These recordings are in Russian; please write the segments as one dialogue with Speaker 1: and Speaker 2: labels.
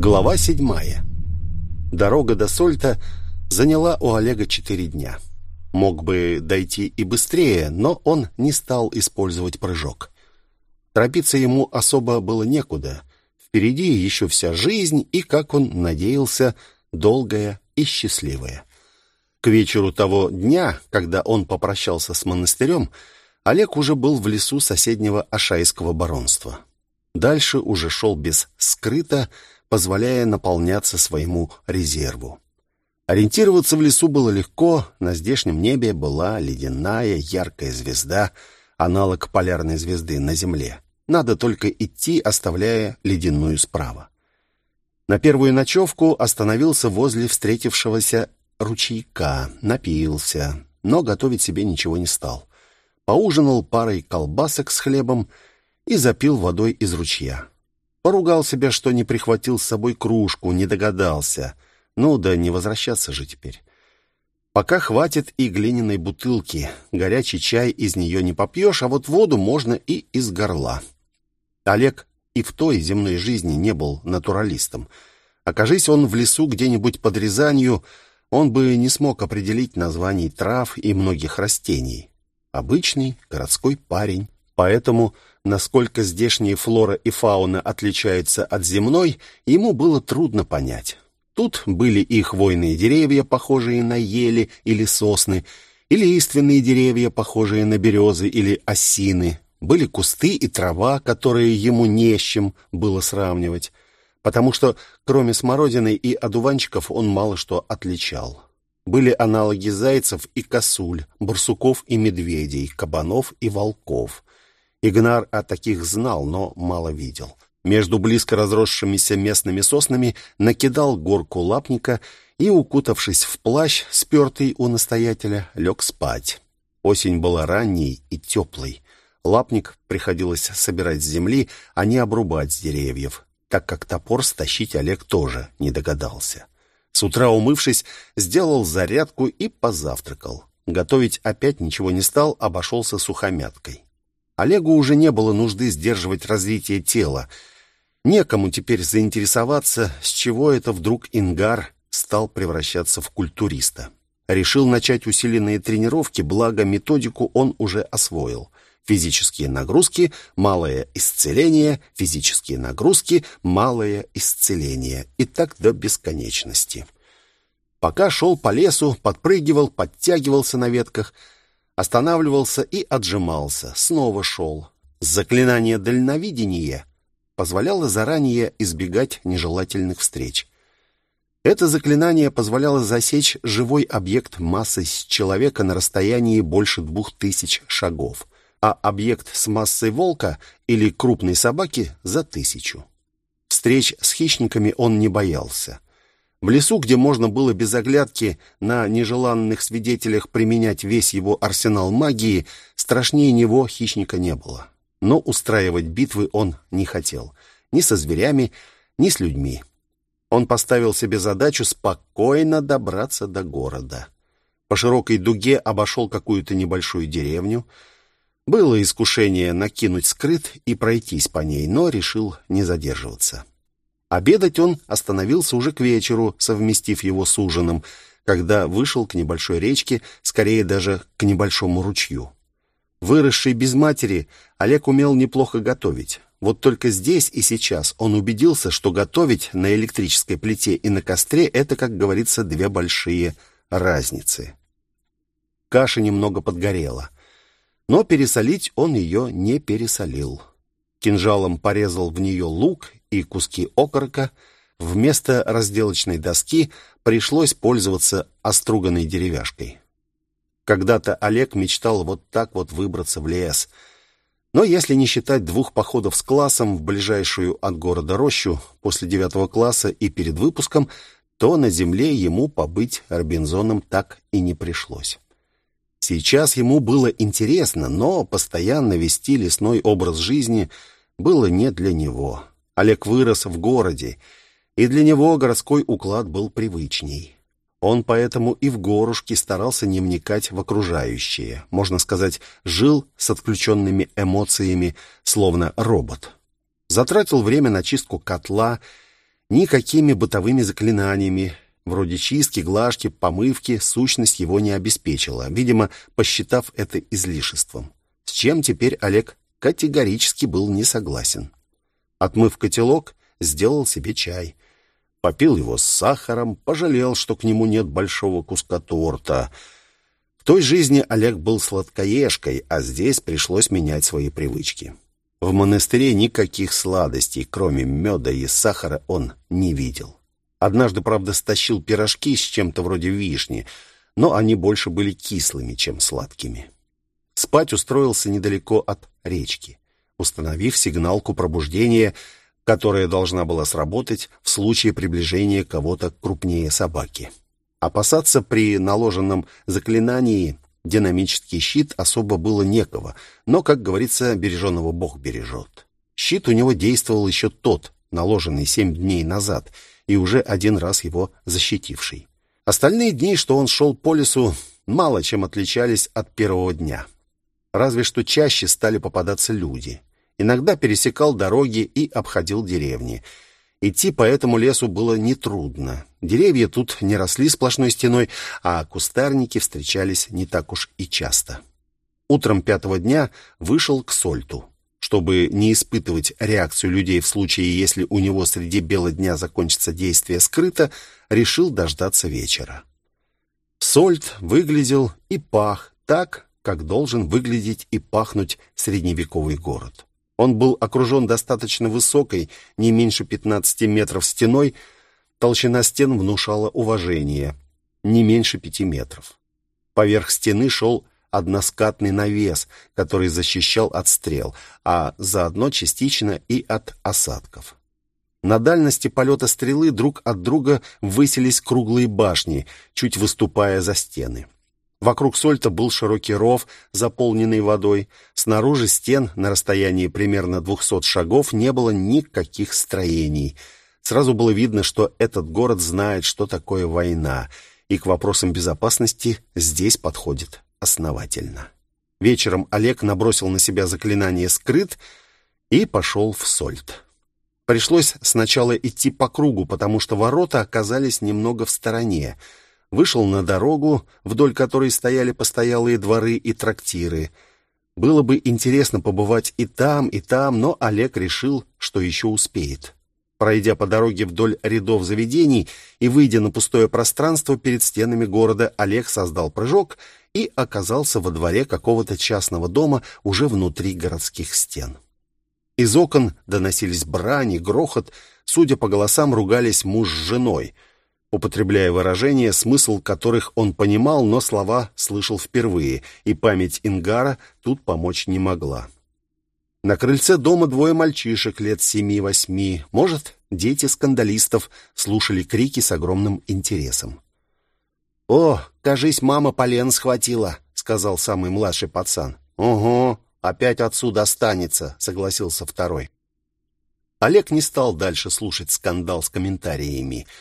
Speaker 1: Глава седьмая. Дорога до Сольта заняла у Олега четыре дня. Мог бы дойти и быстрее, но он не стал использовать прыжок. Торопиться ему особо было некуда. Впереди еще вся жизнь и, как он надеялся, долгая и счастливая. К вечеру того дня, когда он попрощался с монастырем, Олег уже был в лесу соседнего Ашайского баронства. Дальше уже шел без скрыта, позволяя наполняться своему резерву. Ориентироваться в лесу было легко, на здешнем небе была ледяная яркая звезда, аналог полярной звезды на Земле. Надо только идти, оставляя ледяную справа. На первую ночевку остановился возле встретившегося ручейка, напился, но готовить себе ничего не стал. Поужинал парой колбасок с хлебом и запил водой из ручья. Поругал себя, что не прихватил с собой кружку, не догадался. Ну да не возвращаться же теперь. Пока хватит и глиняной бутылки. Горячий чай из нее не попьешь, а вот воду можно и из горла. Олег и в той земной жизни не был натуралистом. Окажись он в лесу где-нибудь под Рязанью, он бы не смог определить названий трав и многих растений. Обычный городской парень. Поэтому Насколько здешняя флора и фауна отличаются от земной, ему было трудно понять. Тут были и хвойные деревья, похожие на ели или сосны, и лиственные деревья, похожие на березы или осины. Были кусты и трава, которые ему не с чем было сравнивать, потому что кроме смородины и одуванчиков он мало что отличал. Были аналоги зайцев и косуль, барсуков и медведей, кабанов и волков. Игнар о таких знал, но мало видел. Между близко разросшимися местными соснами накидал горку лапника и, укутавшись в плащ, спертый у настоятеля, лег спать. Осень была ранней и теплой. Лапник приходилось собирать с земли, а не обрубать с деревьев, так как топор стащить Олег тоже не догадался. С утра умывшись, сделал зарядку и позавтракал. Готовить опять ничего не стал, обошелся сухомяткой. Олегу уже не было нужды сдерживать развитие тела. Некому теперь заинтересоваться, с чего это вдруг Ингар стал превращаться в культуриста. Решил начать усиленные тренировки, благо методику он уже освоил. Физические нагрузки, малое исцеление, физические нагрузки, малое исцеление. И так до бесконечности. Пока шел по лесу, подпрыгивал, подтягивался на ветках – останавливался и отжимался, снова шел. Заклинание дальновидения позволяло заранее избегать нежелательных встреч. Это заклинание позволяло засечь живой объект массой человека на расстоянии больше двух тысяч шагов, а объект с массой волка или крупной собаки за тысячу. Встреч с хищниками он не боялся. В лесу, где можно было без оглядки на нежеланных свидетелях применять весь его арсенал магии, страшнее него хищника не было. Но устраивать битвы он не хотел. Ни со зверями, ни с людьми. Он поставил себе задачу спокойно добраться до города. По широкой дуге обошел какую-то небольшую деревню. Было искушение накинуть скрыт и пройтись по ней, но решил не задерживаться. Обедать он остановился уже к вечеру, совместив его с ужином, когда вышел к небольшой речке, скорее даже к небольшому ручью. Выросший без матери, Олег умел неплохо готовить. Вот только здесь и сейчас он убедился, что готовить на электрической плите и на костре — это, как говорится, две большие разницы. Каша немного подгорела, но пересолить он ее не пересолил. Кинжалом порезал в нее лук и куски окорока, вместо разделочной доски пришлось пользоваться оструганной деревяшкой. Когда-то Олег мечтал вот так вот выбраться в лес. Но если не считать двух походов с классом в ближайшую от города рощу после девятого класса и перед выпуском, то на земле ему побыть Робинзоном так и не пришлось. Сейчас ему было интересно, но постоянно вести лесной образ жизни было не для него. Олег вырос в городе, и для него городской уклад был привычней. Он поэтому и в горушке старался не вникать в окружающее. Можно сказать, жил с отключенными эмоциями, словно робот. Затратил время на чистку котла Никакими бытовыми заклинаниями, вроде чистки, глажки, помывки, сущность его не обеспечила, видимо, посчитав это излишеством. С чем теперь Олег категорически был не согласен. Отмыв котелок, сделал себе чай. Попил его с сахаром, пожалел, что к нему нет большого куска торта. В той жизни Олег был сладкоежкой, а здесь пришлось менять свои привычки. В монастыре никаких сладостей, кроме меда и сахара, он не видел. Однажды, правда, стащил пирожки с чем-то вроде вишни, но они больше были кислыми, чем сладкими. Спать устроился недалеко от речки, установив сигналку пробуждения, которая должна была сработать в случае приближения кого-то крупнее собаки. Опасаться при наложенном заклинании динамический щит особо было некого, но, как говорится, береженного Бог бережет. Щит у него действовал еще тот, наложенный семь дней назад, и уже один раз его защитивший. Остальные дни, что он шел по лесу, мало чем отличались от первого дня разве что чаще стали попадаться люди. Иногда пересекал дороги и обходил деревни. Идти по этому лесу было нетрудно. Деревья тут не росли сплошной стеной, а кустарники встречались не так уж и часто. Утром пятого дня вышел к Сольту. Чтобы не испытывать реакцию людей в случае, если у него среди бела дня закончится действие скрыто, решил дождаться вечера. Сольт выглядел и пах так, как должен выглядеть и пахнуть средневековый город. Он был окружен достаточно высокой, не меньше 15 метров стеной, толщина стен внушала уважение, не меньше пяти метров. Поверх стены шел односкатный навес, который защищал от стрел, а заодно частично и от осадков. На дальности полета стрелы друг от друга высились круглые башни, чуть выступая за стены. Вокруг Сольта был широкий ров, заполненный водой. Снаружи стен, на расстоянии примерно 200 шагов, не было никаких строений. Сразу было видно, что этот город знает, что такое война, и к вопросам безопасности здесь подходит основательно. Вечером Олег набросил на себя заклинание «Скрыт» и пошел в Сольт. Пришлось сначала идти по кругу, потому что ворота оказались немного в стороне — вышел на дорогу, вдоль которой стояли постоялые дворы и трактиры. Было бы интересно побывать и там, и там, но Олег решил, что еще успеет. Пройдя по дороге вдоль рядов заведений и выйдя на пустое пространство перед стенами города, Олег создал прыжок и оказался во дворе какого-то частного дома уже внутри городских стен. Из окон доносились брани, грохот, судя по голосам, ругались муж с женой — употребляя выражения, смысл которых он понимал, но слова слышал впервые, и память Ингара тут помочь не могла. На крыльце дома двое мальчишек лет семи-восьми, может, дети скандалистов, слушали крики с огромным интересом. «О, кажись, мама полен схватила», — сказал самый младший пацан. «Ого, опять отсюда останется», — согласился второй. Олег не стал дальше слушать скандал с комментариями —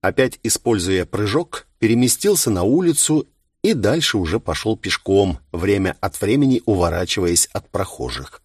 Speaker 1: опять используя прыжок, переместился на улицу и дальше уже пошел пешком, время от времени уворачиваясь от прохожих.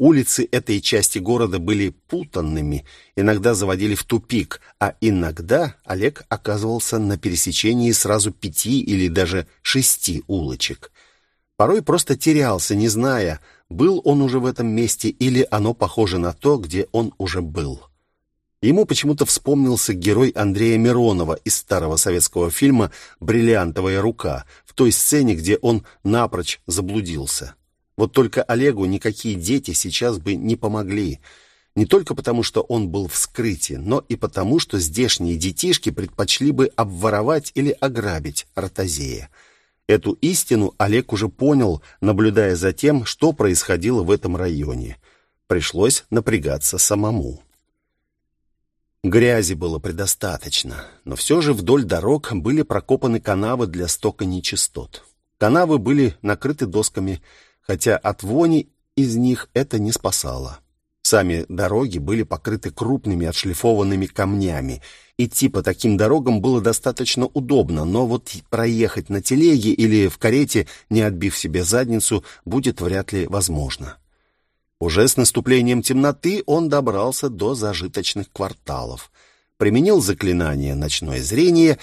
Speaker 1: Улицы этой части города были путанными, иногда заводили в тупик, а иногда Олег оказывался на пересечении сразу пяти или даже шести улочек. Порой просто терялся, не зная, был он уже в этом месте или оно похоже на то, где он уже был. Ему почему-то вспомнился герой Андрея Миронова из старого советского фильма «Бриллиантовая рука», в той сцене, где он напрочь заблудился. Вот только Олегу никакие дети сейчас бы не помогли. Не только потому, что он был в скрытии, но и потому, что здешние детишки предпочли бы обворовать или ограбить Ротозея. Эту истину Олег уже понял, наблюдая за тем, что происходило в этом районе. Пришлось напрягаться самому. Грязи было предостаточно, но все же вдоль дорог были прокопаны канавы для стока нечистот. Канавы были накрыты досками, хотя от вони из них это не спасало. Сами дороги были покрыты крупными отшлифованными камнями. Идти по таким дорогам было достаточно удобно, но вот проехать на телеге или в карете, не отбив себе задницу, будет вряд ли возможно. Уже с наступлением темноты он добрался до зажиточных кварталов. применил заклинание «Ночное зрение»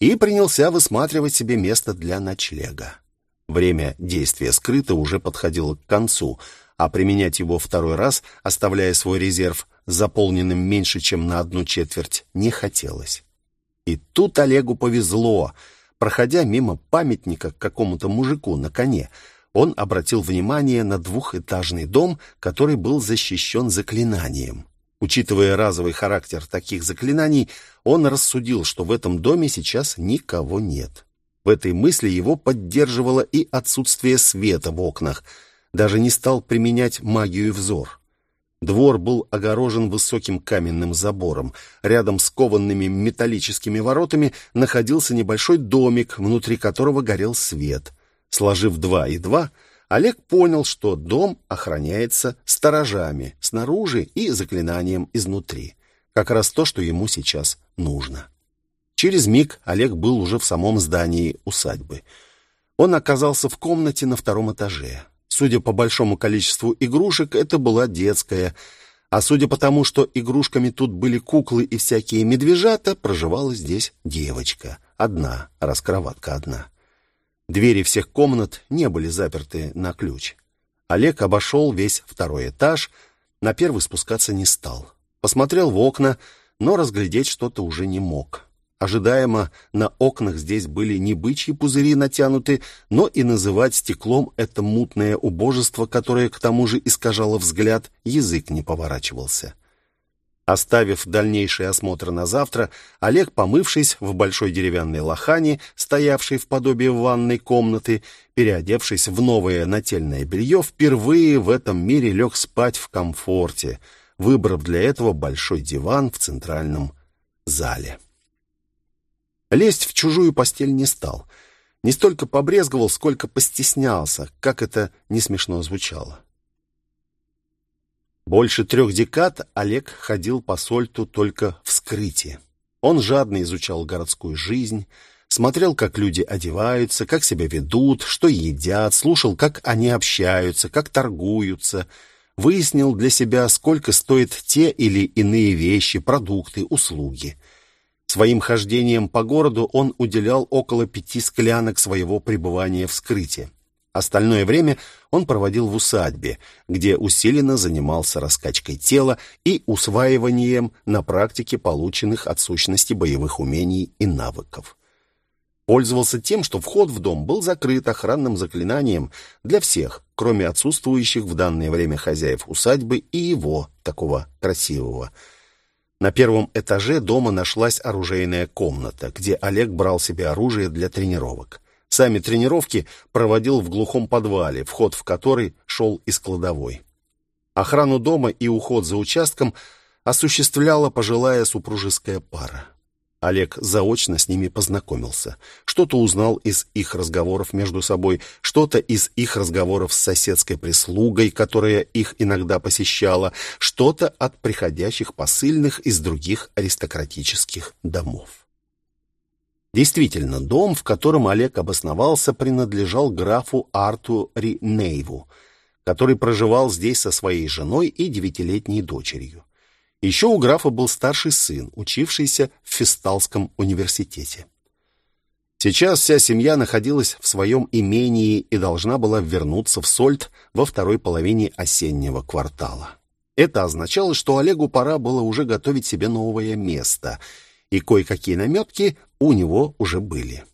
Speaker 1: и принялся высматривать себе место для ночлега. Время действия скрыто уже подходило к концу, а применять его второй раз, оставляя свой резерв заполненным меньше, чем на одну четверть, не хотелось. И тут Олегу повезло. Проходя мимо памятника какому-то мужику на коне, он обратил внимание на двухэтажный дом, который был защищен заклинанием. Учитывая разовый характер таких заклинаний, он рассудил, что в этом доме сейчас никого нет. В этой мысли его поддерживало и отсутствие света в окнах. Даже не стал применять магию взор. Двор был огорожен высоким каменным забором. Рядом с кованными металлическими воротами находился небольшой домик, внутри которого горел свет. Сложив два и два, Олег понял, что дом охраняется сторожами снаружи и заклинанием изнутри. Как раз то, что ему сейчас нужно. Через миг Олег был уже в самом здании усадьбы. Он оказался в комнате на втором этаже. Судя по большому количеству игрушек, это была детская. А судя по тому, что игрушками тут были куклы и всякие медвежата, проживала здесь девочка. Одна, раз кроватка одна. Двери всех комнат не были заперты на ключ. Олег обошел весь второй этаж, на первый спускаться не стал. Посмотрел в окна, но разглядеть что-то уже не мог. Ожидаемо, на окнах здесь были не бычьи пузыри натянуты, но и называть стеклом это мутное убожество, которое к тому же искажало взгляд, язык не поворачивался. Оставив дальнейший осмотр на завтра, Олег, помывшись в большой деревянной лохане, стоявшей в подобии ванной комнаты, переодевшись в новое нательное белье, впервые в этом мире лег спать в комфорте, выбрав для этого большой диван в центральном зале. Лезть в чужую постель не стал. Не столько побрезговал, сколько постеснялся, как это не смешно звучало. Больше трех декад Олег ходил по Сольту только в скрытии. Он жадно изучал городскую жизнь, смотрел, как люди одеваются, как себя ведут, что едят, слушал, как они общаются, как торгуются, выяснил для себя, сколько стоят те или иные вещи, продукты, услуги. Своим хождением по городу он уделял около пяти склянок своего пребывания в скрытии. Остальное время он проводил в усадьбе, где усиленно занимался раскачкой тела и усваиванием на практике полученных от сущности боевых умений и навыков. Пользовался тем, что вход в дом был закрыт охранным заклинанием для всех, кроме отсутствующих в данное время хозяев усадьбы и его, такого красивого. На первом этаже дома нашлась оружейная комната, где Олег брал себе оружие для тренировок. Сами тренировки проводил в глухом подвале, вход в который шел из кладовой. Охрану дома и уход за участком осуществляла пожилая супружеская пара. Олег заочно с ними познакомился. Что-то узнал из их разговоров между собой, что-то из их разговоров с соседской прислугой, которая их иногда посещала, что-то от приходящих посыльных из других аристократических домов. Действительно, дом, в котором Олег обосновался, принадлежал графу Арту Ринейву, который проживал здесь со своей женой и девятилетней дочерью. Еще у графа был старший сын, учившийся в Фисталском университете. Сейчас вся семья находилась в своем имении и должна была вернуться в Сольт во второй половине осеннего квартала. Это означало, что Олегу пора было уже готовить себе новое место — и кое-какие наметки у него уже были.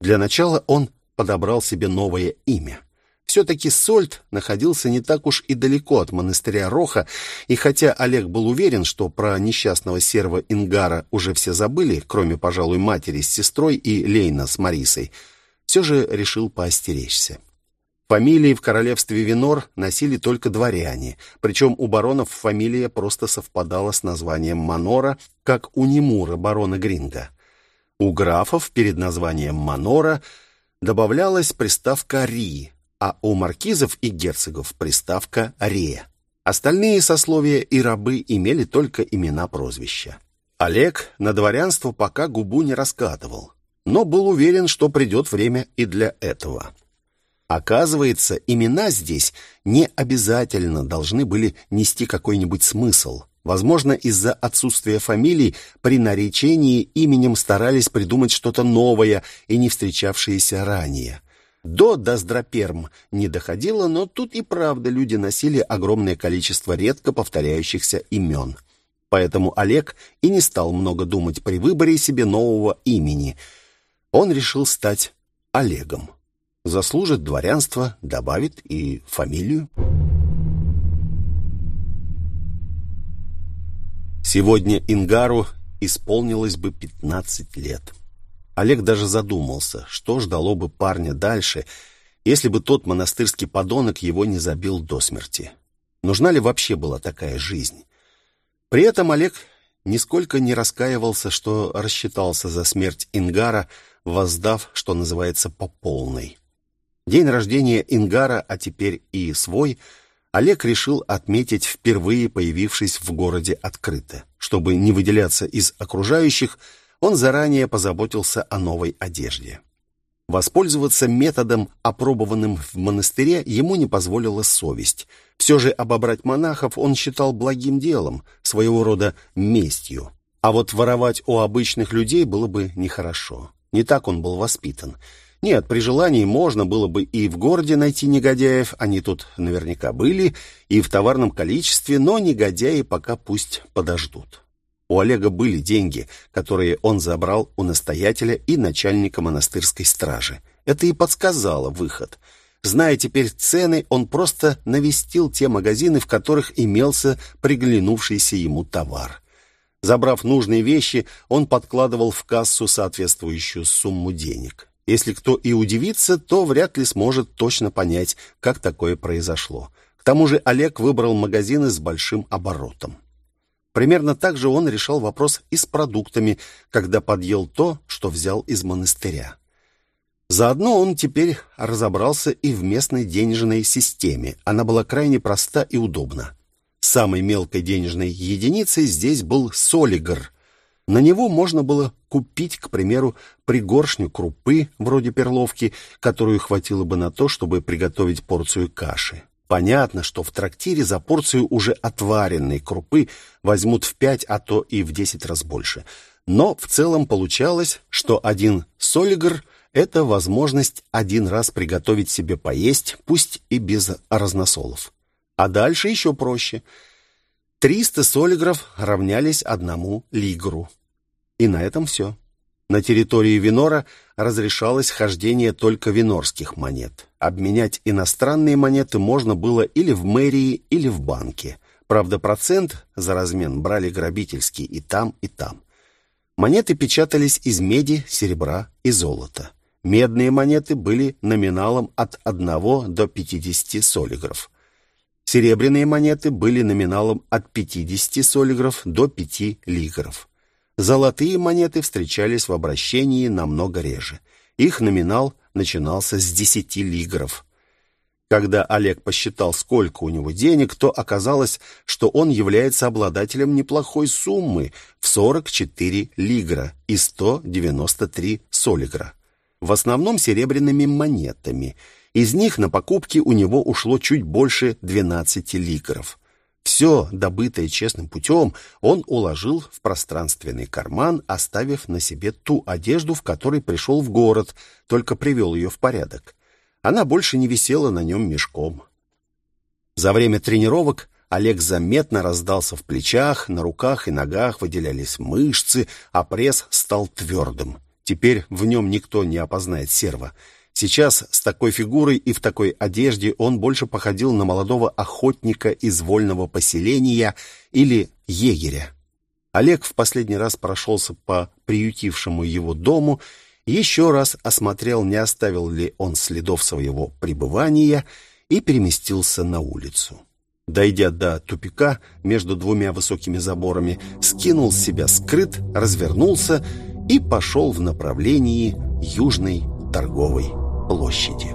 Speaker 1: Для начала он подобрал себе новое имя. Все-таки Сольт находился не так уж и далеко от монастыря Роха, и хотя Олег был уверен, что про несчастного серва Ингара уже все забыли, кроме, пожалуй, матери с сестрой и Лейна с Марисой, все же решил поостеречься. Фамилии в королевстве Винор носили только дворяне, причем у баронов фамилия просто совпадала с названием Манора, как у Немура, барона Гринга. У графов перед названием Манора добавлялась приставка «ри», а у маркизов и герцогов приставка «ре». Остальные сословия и рабы имели только имена-прозвища. Олег на дворянство пока губу не раскатывал, но был уверен, что придет время и для этого. Оказывается, имена здесь не обязательно должны были нести какой-нибудь смысл. Возможно, из-за отсутствия фамилий при наречении именем старались придумать что-то новое и не встречавшееся ранее. До Доздроперм не доходило, но тут и правда люди носили огромное количество редко повторяющихся имен. Поэтому Олег и не стал много думать при выборе себе нового имени. Он решил стать Олегом. Заслужит дворянство, добавит и фамилию. Сегодня Ингару исполнилось бы 15 лет. Олег даже задумался, что ждало бы парня дальше, если бы тот монастырский подонок его не забил до смерти. Нужна ли вообще была такая жизнь? При этом Олег нисколько не раскаивался, что рассчитался за смерть Ингара, воздав, что называется, по полной. День рождения Ингара, а теперь и свой – Олег решил отметить впервые появившись в городе открыто. Чтобы не выделяться из окружающих, он заранее позаботился о новой одежде. Воспользоваться методом, опробованным в монастыре, ему не позволила совесть. Все же обобрать монахов он считал благим делом, своего рода местью. А вот воровать у обычных людей было бы нехорошо. Не так он был воспитан. Нет, при желании можно было бы и в городе найти негодяев, они тут наверняка были, и в товарном количестве, но негодяи пока пусть подождут. У Олега были деньги, которые он забрал у настоятеля и начальника монастырской стражи. Это и подсказало выход. Зная теперь цены, он просто навестил те магазины, в которых имелся приглянувшийся ему товар. Забрав нужные вещи, он подкладывал в кассу соответствующую сумму денег. Если кто и удивится, то вряд ли сможет точно понять, как такое произошло. К тому же Олег выбрал магазины с большим оборотом. Примерно так же он решал вопрос и с продуктами, когда подъел то, что взял из монастыря. Заодно он теперь разобрался и в местной денежной системе. Она была крайне проста и удобна. Самой мелкой денежной единицей здесь был солигр, на него можно было купить, к примеру, пригоршню крупы, вроде перловки, которую хватило бы на то, чтобы приготовить порцию каши. Понятно, что в трактире за порцию уже отваренной крупы возьмут в пять, а то и в десять раз больше. Но в целом получалось, что один солигр – это возможность один раз приготовить себе поесть, пусть и без разносолов. А дальше еще проще – 300 солигров равнялись одному лигру. И на этом все. На территории Винора разрешалось хождение только винорских монет. Обменять иностранные монеты можно было или в мэрии, или в банке. Правда, процент за размен брали грабительский и там, и там. Монеты печатались из меди, серебра и золота. Медные монеты были номиналом от 1 до 50 солигров. Серебряные монеты были номиналом от 50 солигров до 5 лигров. Золотые монеты встречались в обращении намного реже. Их номинал начинался с 10 лигров. Когда Олег посчитал, сколько у него денег, то оказалось, что он является обладателем неплохой суммы в 44 лигра и 193 солигра. В основном серебряными монетами – из них на покупки у него ушло чуть больше 12 ликров. Все, добытое честным путем, он уложил в пространственный карман, оставив на себе ту одежду, в которой пришел в город, только привел ее в порядок. Она больше не висела на нем мешком. За время тренировок Олег заметно раздался в плечах, на руках и ногах выделялись мышцы, а пресс стал твердым. Теперь в нем никто не опознает серва. Сейчас с такой фигурой и в такой одежде он больше походил на молодого охотника из вольного поселения или егеря. Олег в последний раз прошелся по приютившему его дому, еще раз осмотрел, не оставил ли он следов своего пребывания, и переместился на улицу. Дойдя до тупика между двумя высокими заборами, скинул с себя скрыт, развернулся и пошел в направлении южной торговой площади.